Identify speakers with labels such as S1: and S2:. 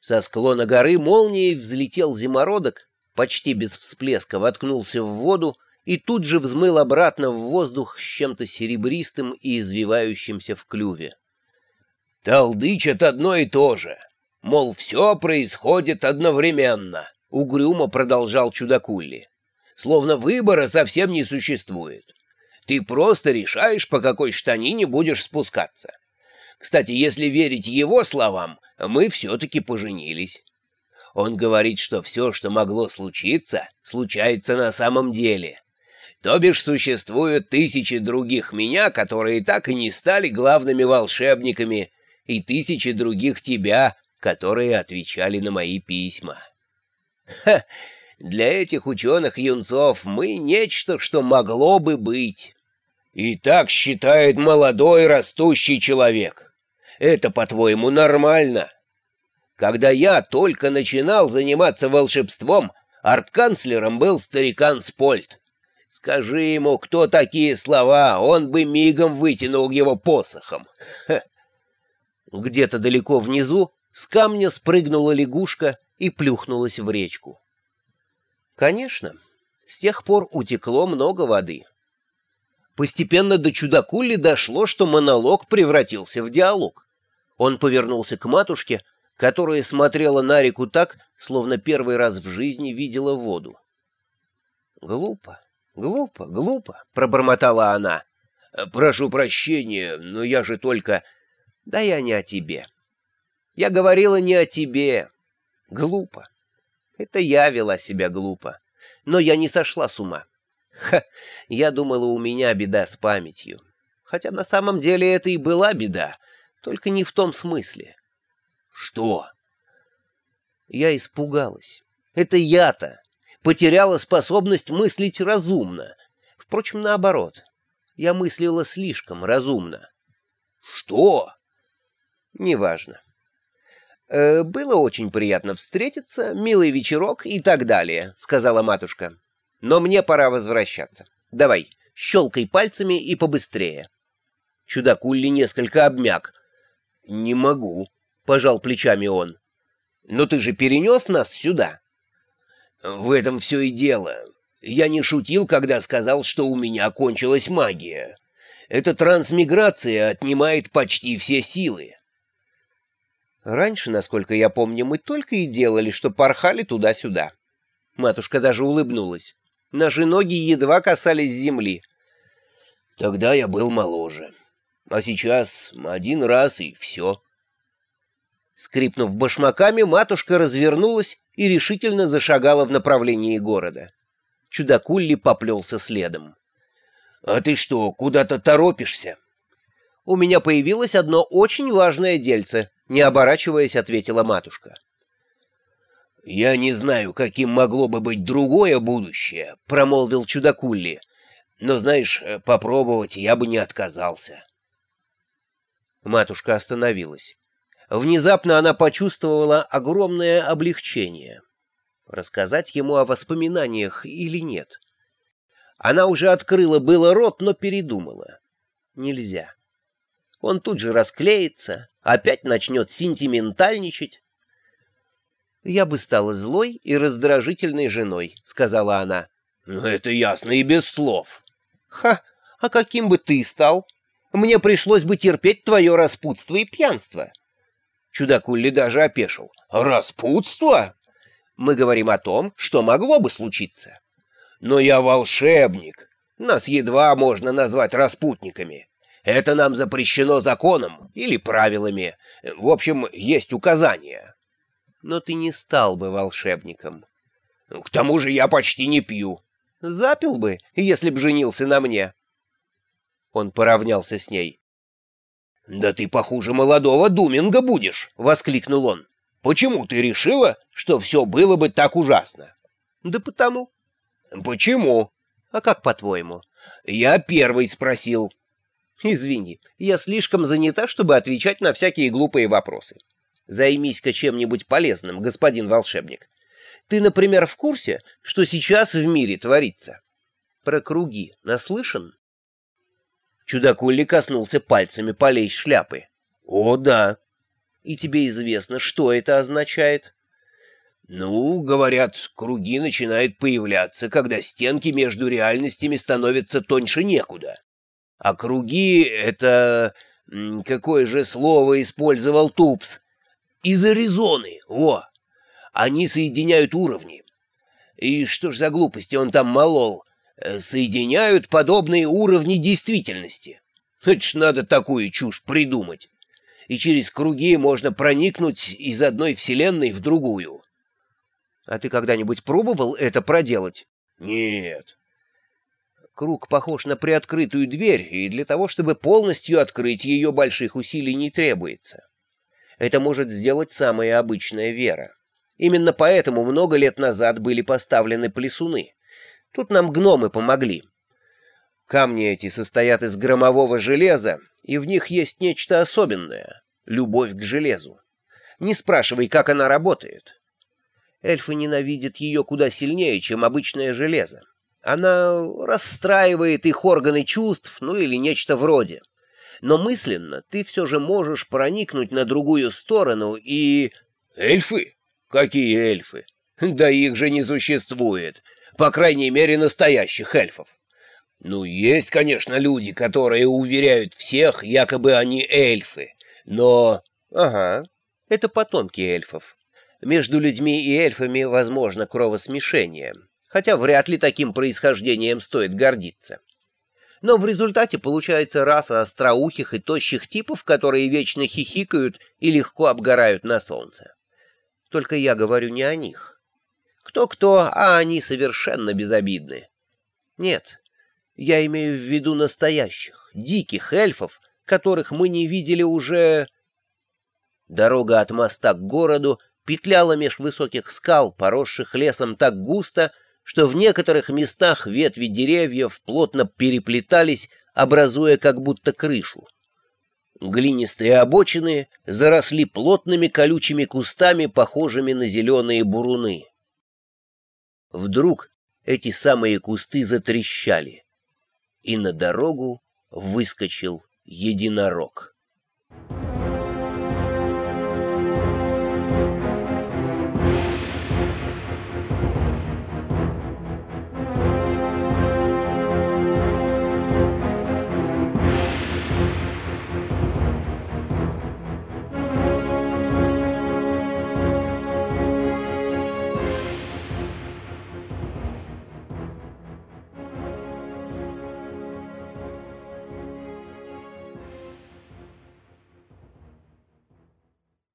S1: Со склона горы молнией взлетел зимородок, почти без всплеска воткнулся в воду и тут же взмыл обратно в воздух с чем-то серебристым и извивающимся в клюве. «Толдычат одно и то же, мол, все происходит одновременно», — угрюмо продолжал чудакулли. «Словно выбора совсем не существует. Ты просто решаешь, по какой штанине будешь спускаться. Кстати, если верить его словам, мы все-таки поженились. Он говорит, что все, что могло случиться, случается на самом деле. То бишь существуют тысячи других меня, которые так и не стали главными волшебниками, и тысячи других тебя, которые отвечали на мои письма. Ха! Для этих ученых-юнцов мы нечто, что могло бы быть. И так считает молодой растущий человек. Это, по-твоему, нормально? Когда я только начинал заниматься волшебством, арканцлером был старикан Спольт. Скажи ему, кто такие слова, он бы мигом вытянул его посохом. Где-то далеко внизу с камня спрыгнула лягушка и плюхнулась в речку. Конечно, с тех пор утекло много воды. Постепенно до чудакули дошло, что монолог превратился в диалог. Он повернулся к матушке, которая смотрела на реку так, словно первый раз в жизни видела воду. «Глупо, глупо, глупо», — пробормотала она. «Прошу прощения, но я же только...» «Да я не о тебе. Я говорила не о тебе. Глупо. Это я вела себя глупо. Но я не сошла с ума. Ха, я думала, у меня беда с памятью. Хотя на самом деле это и была беда, только не в том смысле. Что? Я испугалась. Это я-то. Потеряла способность мыслить разумно. Впрочем, наоборот. Я мыслила слишком разумно. Что? Неважно. «Э, «Было очень приятно встретиться, милый вечерок и так далее», — сказала матушка. «Но мне пора возвращаться. Давай, щелкай пальцами и побыстрее». Чудакулли несколько обмяк. «Не могу», пожал плечами он. «Но ты же перенес нас сюда». «В этом все и дело. Я не шутил, когда сказал, что у меня кончилась магия. Эта трансмиграция отнимает почти все силы». «Раньше, насколько я помню, мы только и делали, что порхали туда-сюда». Матушка даже улыбнулась. Наши ноги едва касались земли. «Тогда я был моложе. А сейчас один раз и все». Скрипнув башмаками, матушка развернулась и решительно зашагала в направлении города. Чудакулли поплелся следом. — А ты что, куда-то торопишься? — У меня появилось одно очень важное дельце, — не оборачиваясь, ответила матушка. — Я не знаю, каким могло бы быть другое будущее, — промолвил Чудакулли. — Но, знаешь, попробовать я бы не отказался. Матушка остановилась. Внезапно она почувствовала огромное облегчение. Рассказать ему о воспоминаниях или нет? Она уже открыла было рот, но передумала. Нельзя. Он тут же расклеится, опять начнет сентиментальничать. «Я бы стала злой и раздражительной женой», — сказала она. «Ну, это ясно и без слов». «Ха! А каким бы ты стал? Мне пришлось бы терпеть твое распутство и пьянство. Чудак Улли даже опешил. «Распутство?» «Мы говорим о том, что могло бы случиться». «Но я волшебник. Нас едва можно назвать распутниками. Это нам запрещено законом или правилами. В общем, есть указания». «Но ты не стал бы волшебником». «К тому же я почти не пью». «Запил бы, если б женился на мне». Он поравнялся с ней. «Да ты похуже молодого Думинга будешь!» — воскликнул он. «Почему ты решила, что все было бы так ужасно?» «Да потому». «Почему?» «А как по-твоему?» «Я первый спросил». «Извини, я слишком занята, чтобы отвечать на всякие глупые вопросы. Займись-ка чем-нибудь полезным, господин волшебник. Ты, например, в курсе, что сейчас в мире творится?» «Про круги наслышан?» Чудакулли коснулся пальцами полей шляпы. «О, да!» И тебе известно, что это означает?
S2: Ну, говорят, круги начинают появляться, когда стенки между реальностями становятся тоньше некуда. А круги — это... Какое же слово использовал Тупс? Из Аризоны, во! Они соединяют уровни. И что ж за глупости он там молол? Э, соединяют подобные уровни действительности. Это ж надо такую чушь придумать. И через круги можно проникнуть из одной вселенной в другую.
S1: А ты когда-нибудь пробовал это проделать?
S2: Нет.
S1: Круг похож на приоткрытую дверь, и для того, чтобы полностью открыть ее, больших усилий не требуется. Это может сделать самая обычная вера. Именно поэтому много лет назад были поставлены плесуны. Тут нам гномы помогли. Камни эти состоят из громового железа, и в них есть нечто особенное — любовь к железу. Не спрашивай, как она работает. Эльфы ненавидят ее куда сильнее, чем обычное железо. Она расстраивает их органы чувств, ну или нечто вроде. Но мысленно ты все же можешь проникнуть на другую сторону и...
S2: Эльфы? Какие эльфы? Да их же не существует. По крайней мере, настоящих эльфов. Ну, есть, конечно, люди, которые уверяют всех, якобы они эльфы. Но...
S1: Ага, это потомки эльфов. Между людьми и эльфами возможно кровосмешение, хотя вряд ли таким происхождением стоит гордиться. Но в результате получается раса остроухих и тощих типов, которые вечно хихикают и легко обгорают на солнце. Только я говорю не о них. Кто-кто, а они совершенно безобидны. Нет, я имею в виду настоящих, диких эльфов, которых мы не видели уже... Дорога от моста к городу петляла меж высоких скал, поросших лесом так густо, что в некоторых местах ветви деревьев плотно переплетались, образуя как будто крышу. Глинистые обочины заросли плотными колючими кустами, похожими на зеленые буруны. Вдруг эти самые кусты затрещали, и на дорогу выскочил единорог. Thank you.